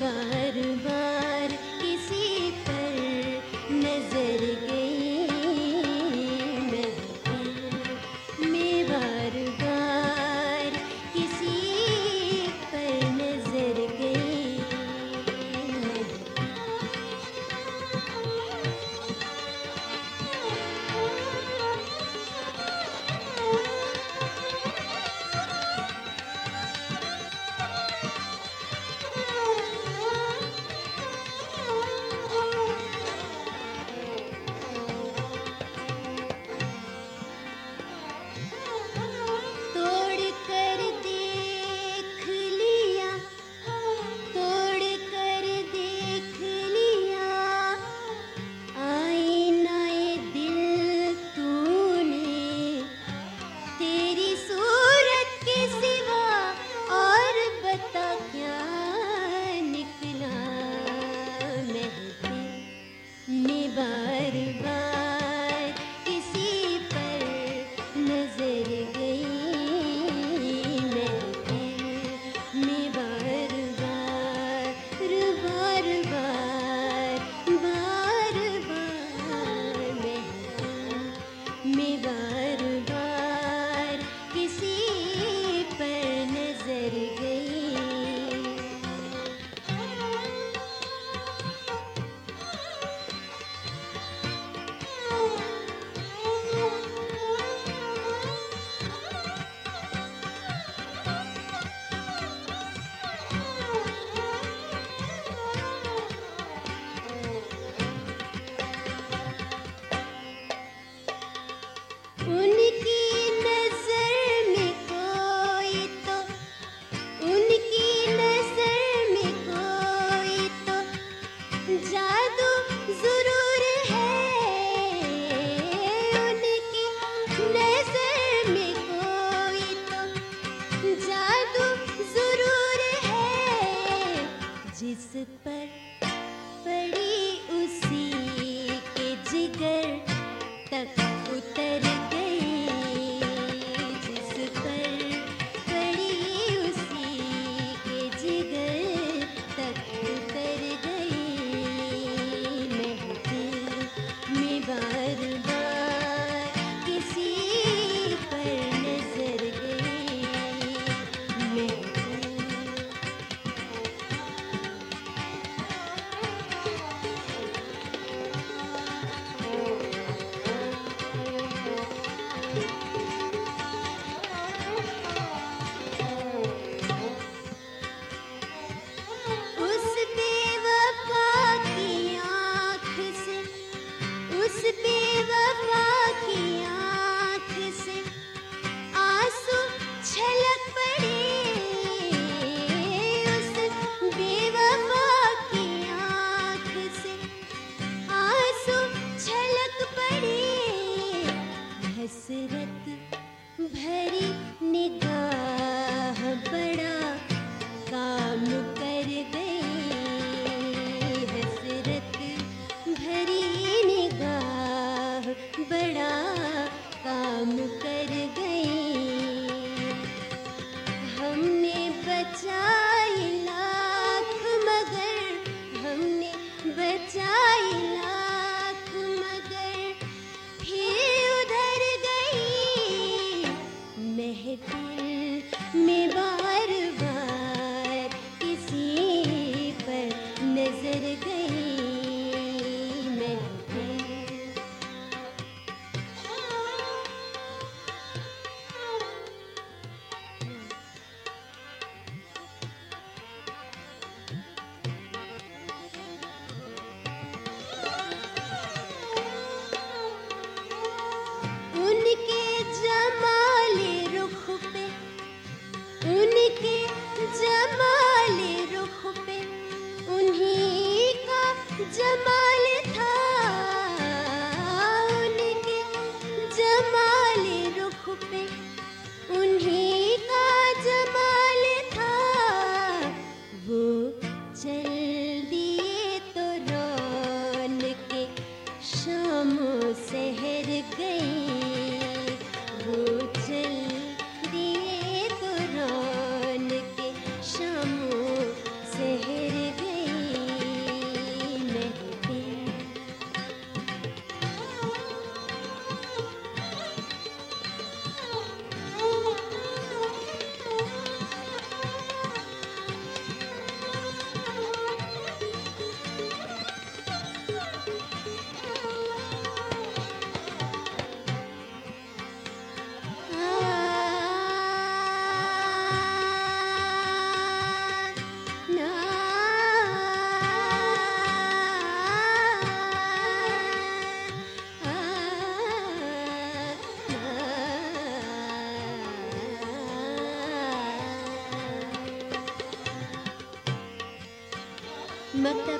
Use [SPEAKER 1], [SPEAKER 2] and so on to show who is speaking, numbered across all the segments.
[SPEAKER 1] बार बार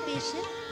[SPEAKER 1] patient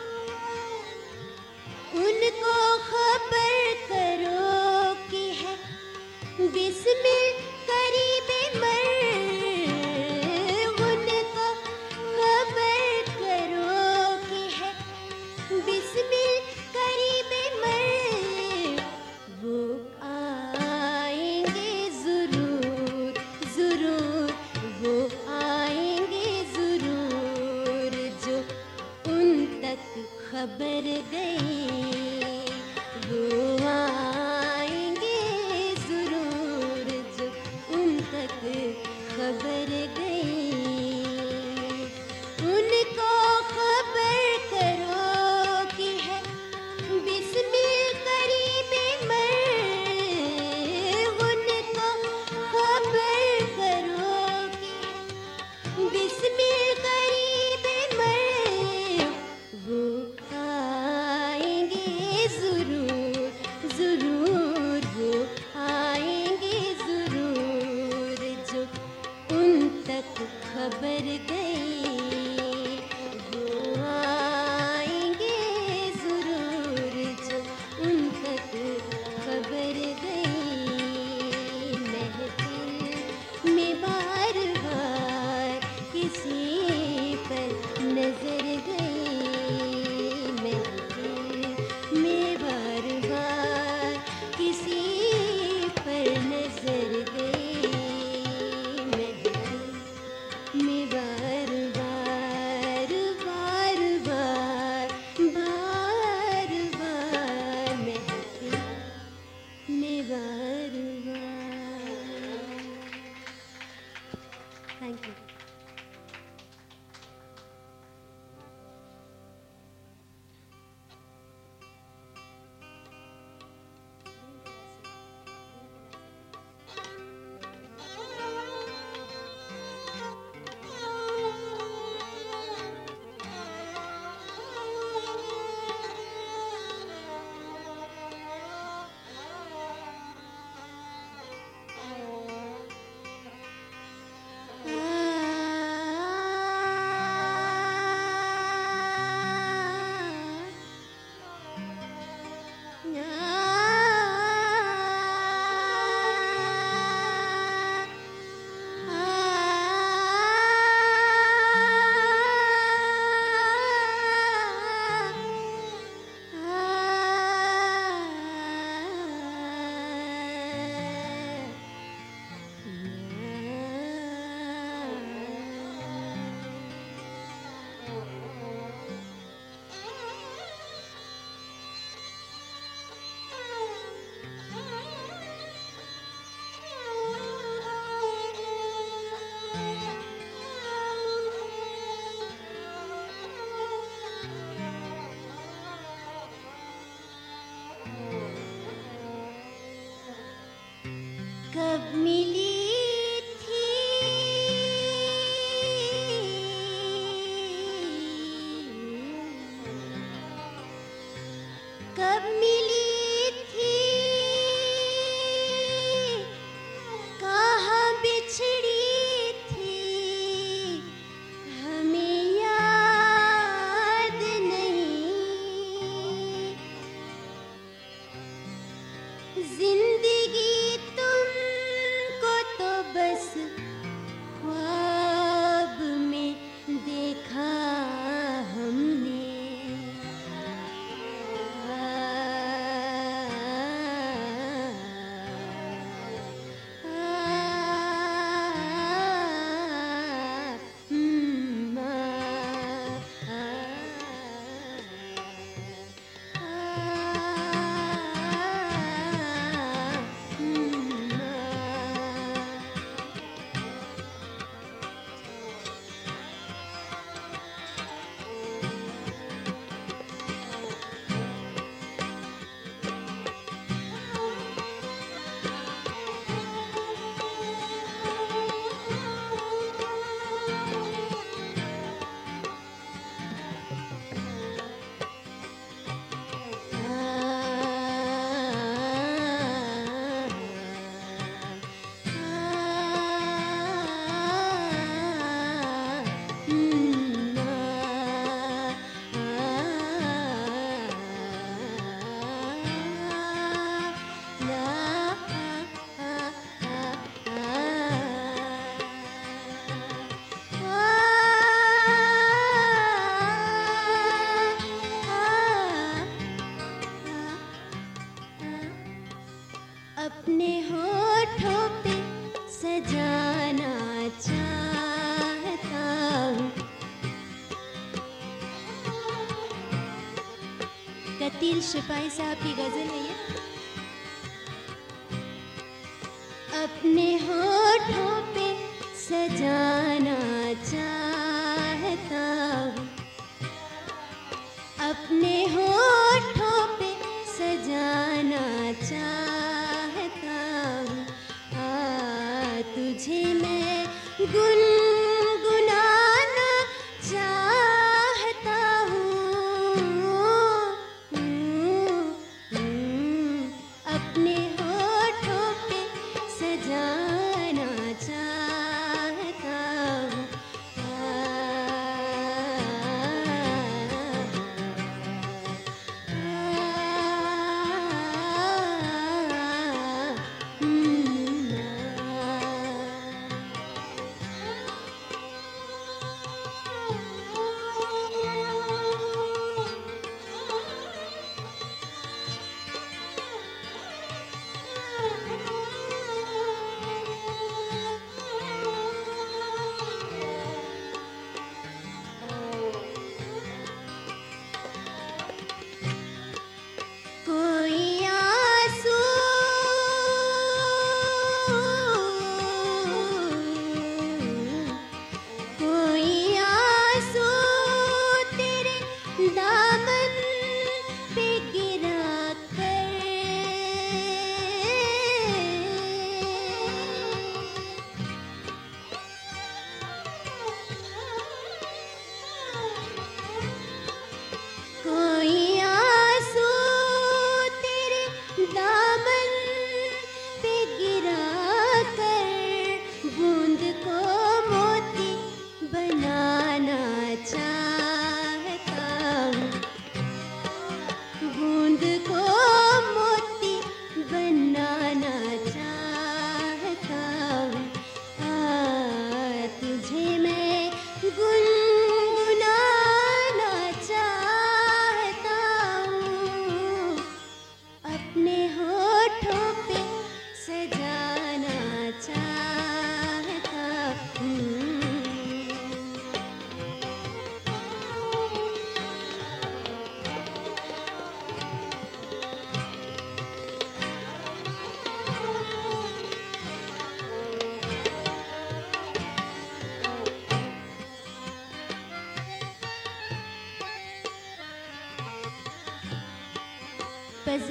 [SPEAKER 1] शिपाही साहब की गज़ल है? ये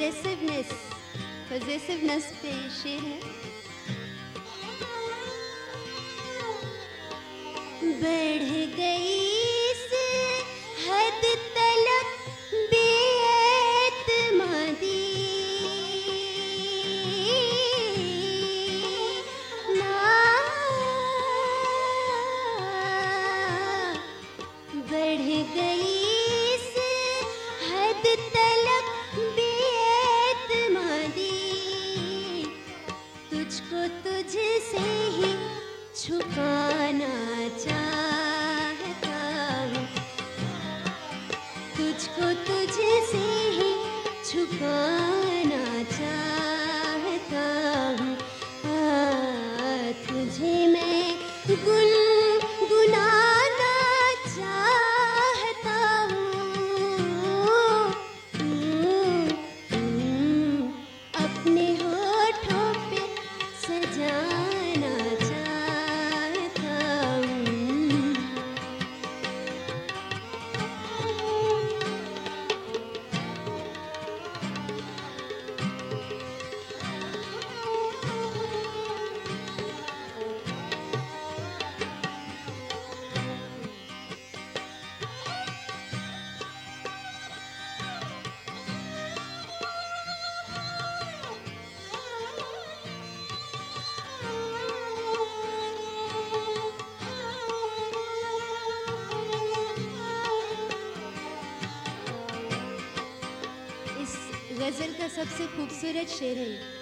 [SPEAKER 1] पजेसिवनेस पजेसिवनेस पे शेर है। बढ़ गई सबसे खूबसूरत शेर है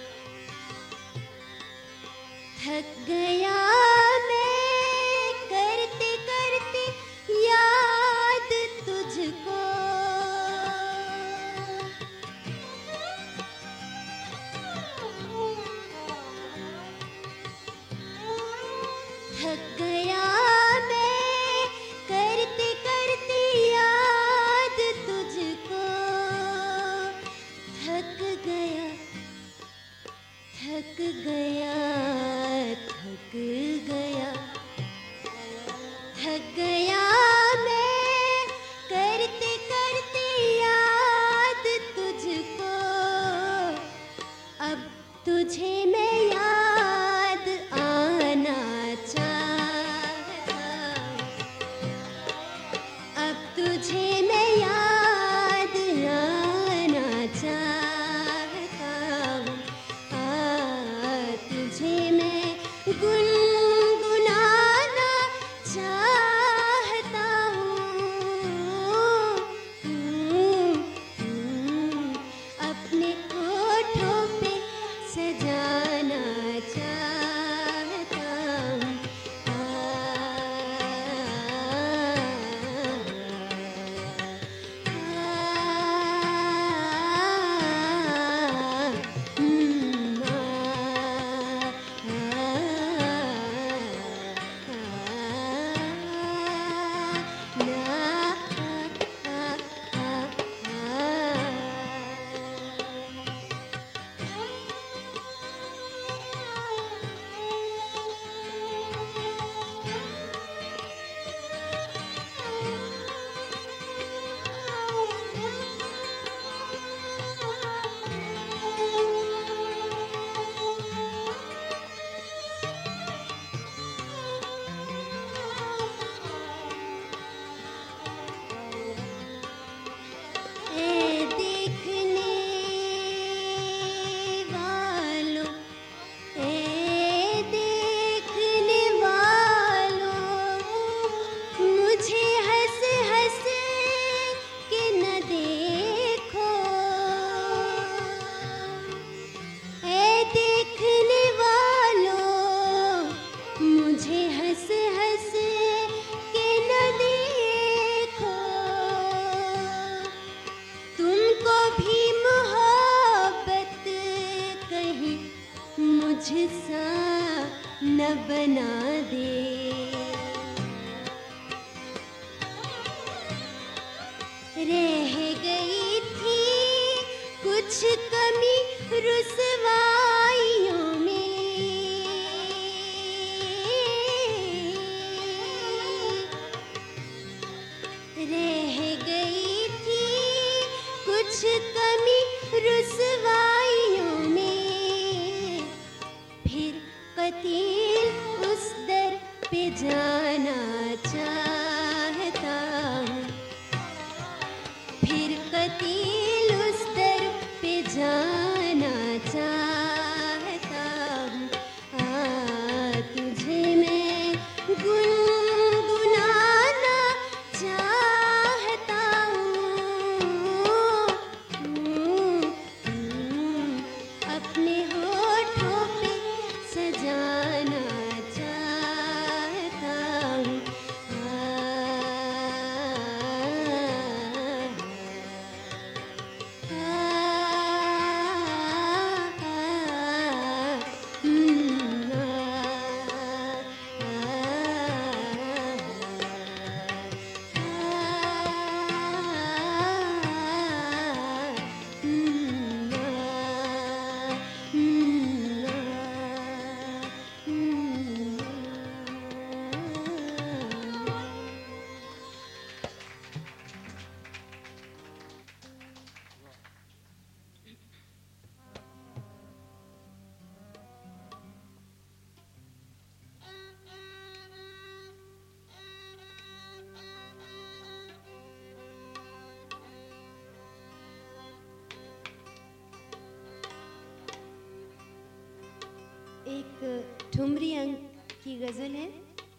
[SPEAKER 1] एक ठुमरी अंक की गज़ल है।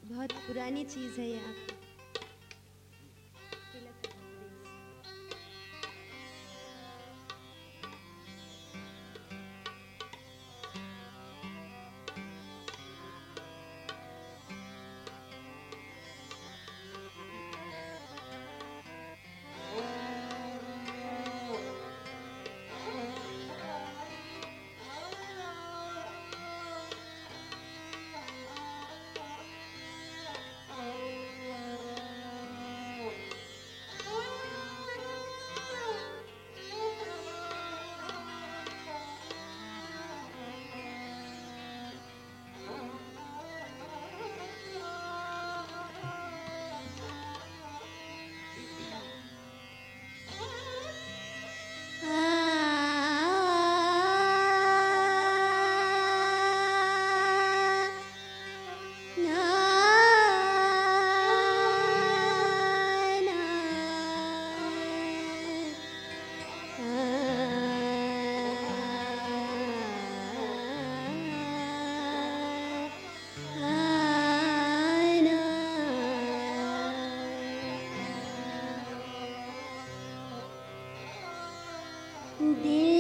[SPEAKER 1] बहुत पुरानी चीज़ है ये आप Um.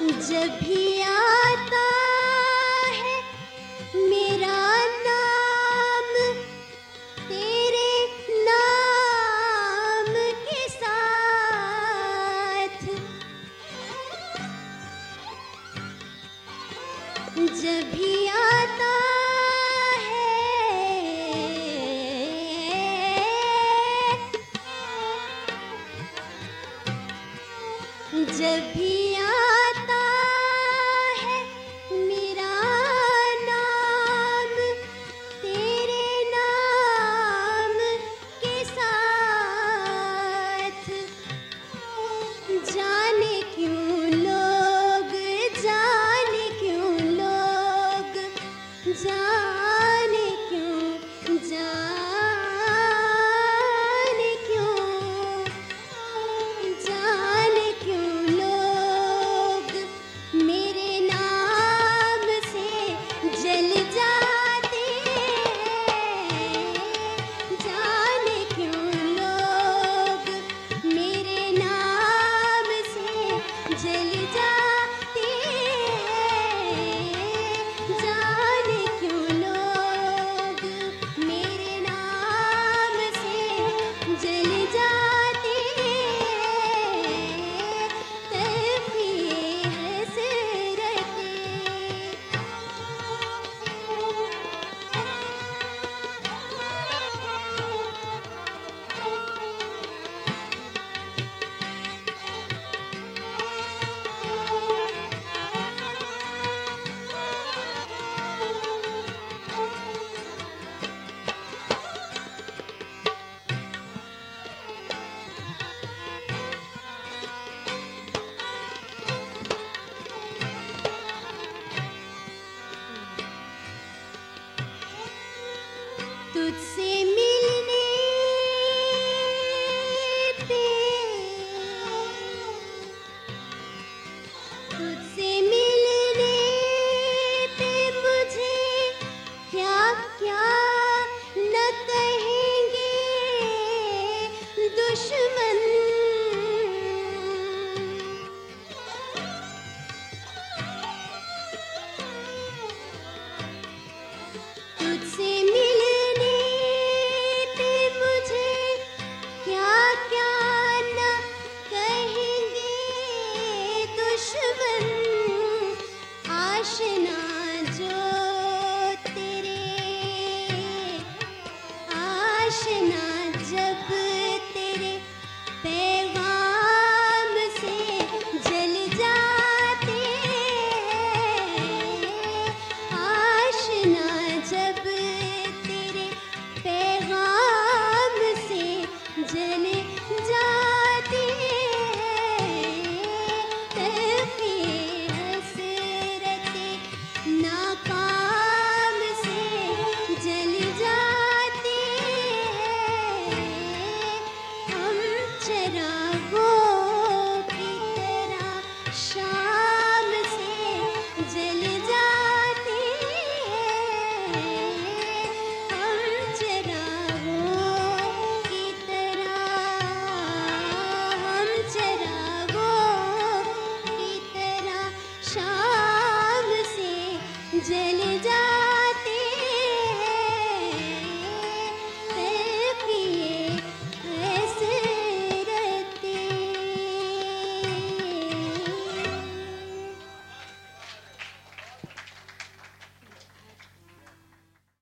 [SPEAKER 1] जब भी आता